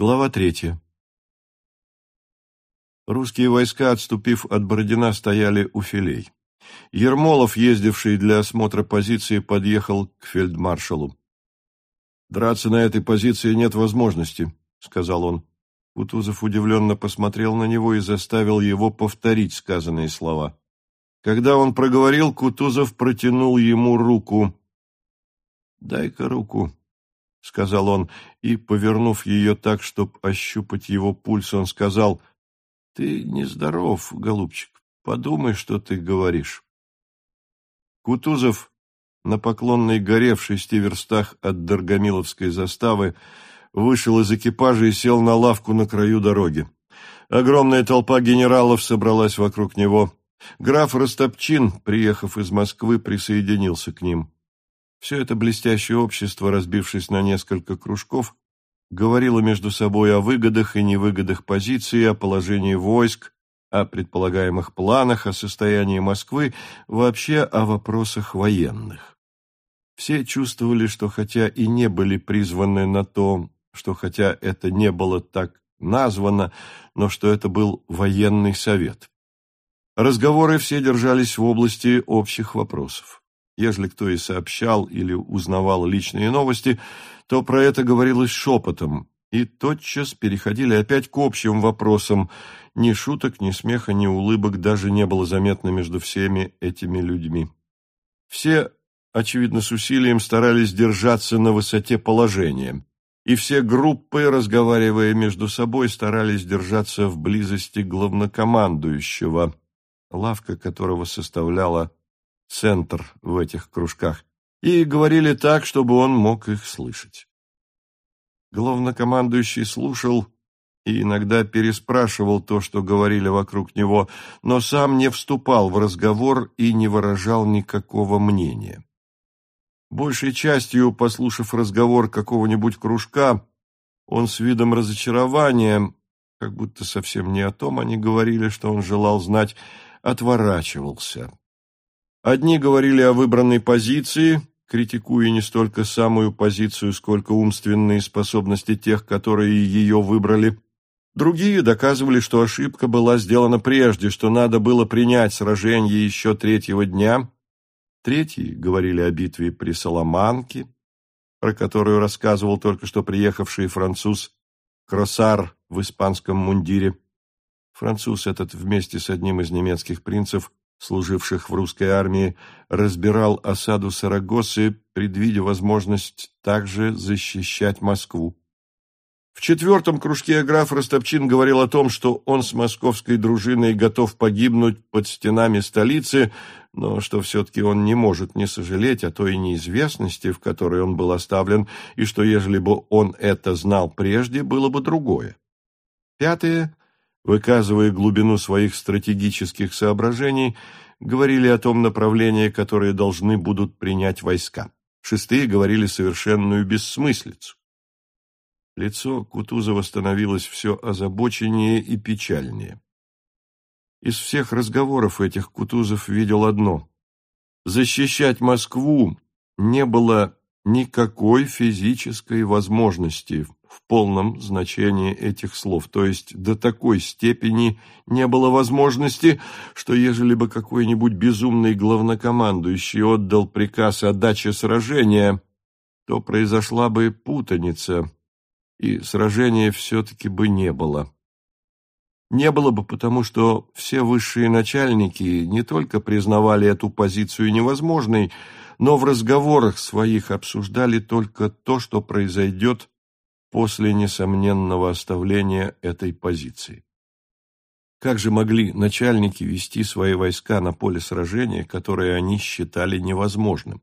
Глава третья. Русские войска, отступив от Бородина, стояли у филей. Ермолов, ездивший для осмотра позиции, подъехал к фельдмаршалу. «Драться на этой позиции нет возможности», — сказал он. Кутузов удивленно посмотрел на него и заставил его повторить сказанные слова. Когда он проговорил, Кутузов протянул ему руку. «Дай-ка руку», — сказал он, и, повернув ее так, чтобы ощупать его пульс, он сказал, «Ты нездоров, голубчик, подумай, что ты говоришь». Кутузов, на Поклонной горе в шести верстах от Доргомиловской заставы, вышел из экипажа и сел на лавку на краю дороги. Огромная толпа генералов собралась вокруг него. Граф Ростопчин, приехав из Москвы, присоединился к ним. Все это блестящее общество, разбившись на несколько кружков, говорило между собой о выгодах и невыгодах позиции, о положении войск, о предполагаемых планах, о состоянии Москвы, вообще о вопросах военных. Все чувствовали, что хотя и не были призваны на то, что хотя это не было так названо, но что это был военный совет. Разговоры все держались в области общих вопросов. Ежели кто и сообщал или узнавал личные новости, то про это говорилось шепотом, и тотчас переходили опять к общим вопросам. Ни шуток, ни смеха, ни улыбок даже не было заметно между всеми этими людьми. Все, очевидно, с усилием старались держаться на высоте положения, и все группы, разговаривая между собой, старались держаться в близости главнокомандующего, лавка которого составляла центр в этих кружках, и говорили так, чтобы он мог их слышать. Главнокомандующий слушал и иногда переспрашивал то, что говорили вокруг него, но сам не вступал в разговор и не выражал никакого мнения. Большей частью, послушав разговор какого-нибудь кружка, он с видом разочарования, как будто совсем не о том они говорили, что он желал знать, отворачивался. Одни говорили о выбранной позиции, критикуя не столько самую позицию, сколько умственные способности тех, которые ее выбрали. Другие доказывали, что ошибка была сделана прежде, что надо было принять сражение еще третьего дня. Третьи говорили о битве при Соломанке, про которую рассказывал только что приехавший француз Кросар в испанском мундире. Француз этот вместе с одним из немецких принцев служивших в русской армии, разбирал осаду Сарагосы, предвидя возможность также защищать Москву. В четвертом кружке граф Ростопчин говорил о том, что он с московской дружиной готов погибнуть под стенами столицы, но что все-таки он не может не сожалеть о той неизвестности, в которой он был оставлен, и что, ежели бы он это знал прежде, было бы другое. Пятое выказывая глубину своих стратегических соображений, говорили о том направлении, которое должны будут принять войска. Шестые говорили совершенную бессмыслицу. Лицо Кутузова становилось все озабоченнее и печальнее. Из всех разговоров этих Кутузов видел одно. Защищать Москву не было никакой физической возможности в полном значении этих слов, то есть до такой степени не было возможности, что ежели бы какой-нибудь безумный главнокомандующий отдал приказ о даче сражения, то произошла бы путаница, и сражения все-таки бы не было. Не было бы потому, что все высшие начальники не только признавали эту позицию невозможной, но в разговорах своих обсуждали только то, что произойдет после несомненного оставления этой позиции. Как же могли начальники вести свои войска на поле сражения, которое они считали невозможным?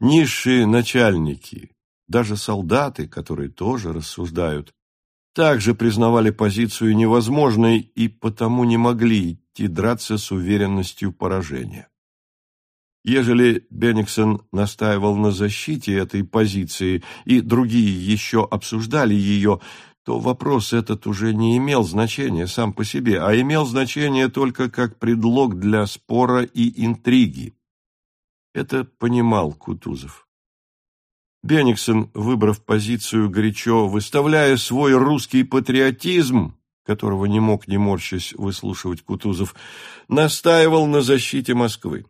Низшие начальники, даже солдаты, которые тоже рассуждают, также признавали позицию невозможной и потому не могли идти драться с уверенностью поражения. Ежели Бениксон настаивал на защите этой позиции и другие еще обсуждали ее, то вопрос этот уже не имел значения сам по себе, а имел значение только как предлог для спора и интриги. Это понимал Кутузов. Бениксон, выбрав позицию горячо, выставляя свой русский патриотизм, которого не мог не морщась выслушивать Кутузов, настаивал на защите Москвы.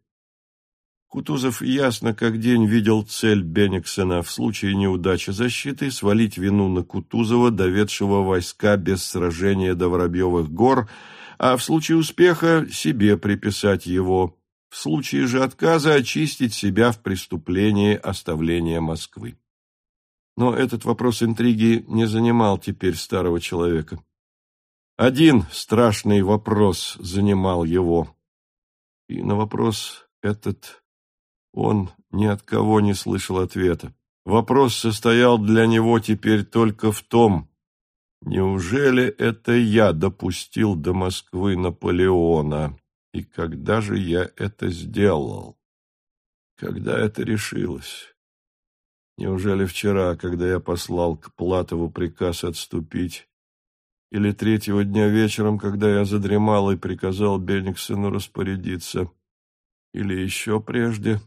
Кутузов ясно как день видел цель Бениксена в случае неудачи защиты свалить вину на Кутузова, доведшего войска без сражения до Воробьевых гор, а в случае успеха себе приписать его, в случае же отказа очистить себя в преступлении оставления Москвы. Но этот вопрос интриги не занимал теперь старого человека. Один страшный вопрос занимал его. И на вопрос этот он ни от кого не слышал ответа. Вопрос состоял для него теперь только в том, неужели это я допустил до Москвы Наполеона, и когда же я это сделал? Когда это решилось? Неужели вчера, когда я послал к Платову приказ отступить, или третьего дня вечером, когда я задремал и приказал Бениксену распорядиться, или еще прежде.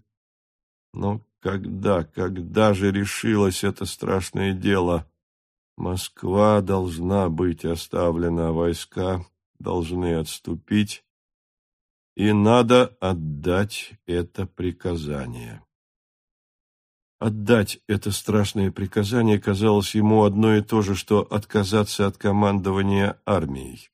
Но когда, когда же решилось это страшное дело? Москва должна быть оставлена, войска должны отступить, и надо отдать это приказание. Отдать это страшное приказание казалось ему одно и то же, что отказаться от командования армией.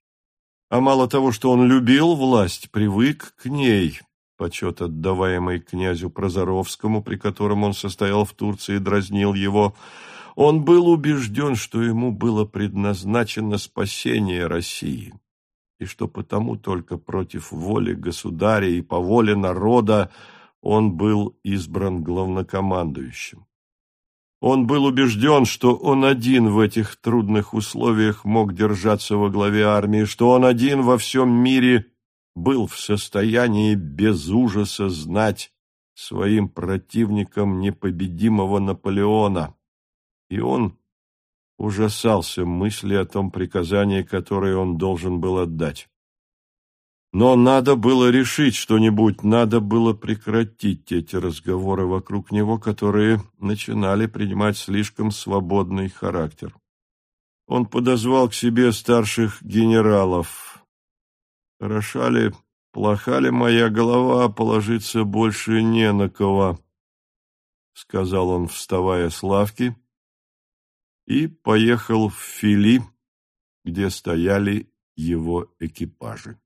А мало того, что он любил власть, привык к ней, почет отдаваемый князю Прозоровскому, при котором он состоял в Турции и дразнил его, он был убежден, что ему было предназначено спасение России, и что потому только против воли государя и по воле народа он был избран главнокомандующим. Он был убежден, что он один в этих трудных условиях мог держаться во главе армии, что он один во всем мире был в состоянии без ужаса знать своим противникам непобедимого Наполеона. И он ужасался мысли о том приказании, которое он должен был отдать. Но надо было решить что-нибудь, надо было прекратить эти разговоры вокруг него, которые начинали принимать слишком свободный характер. Он подозвал к себе старших генералов. «Хороша ли, плоха ли моя голова, положиться больше не на кого», — сказал он, вставая с лавки, и поехал в Фили, где стояли его экипажи.